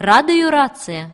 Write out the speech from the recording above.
радиорация.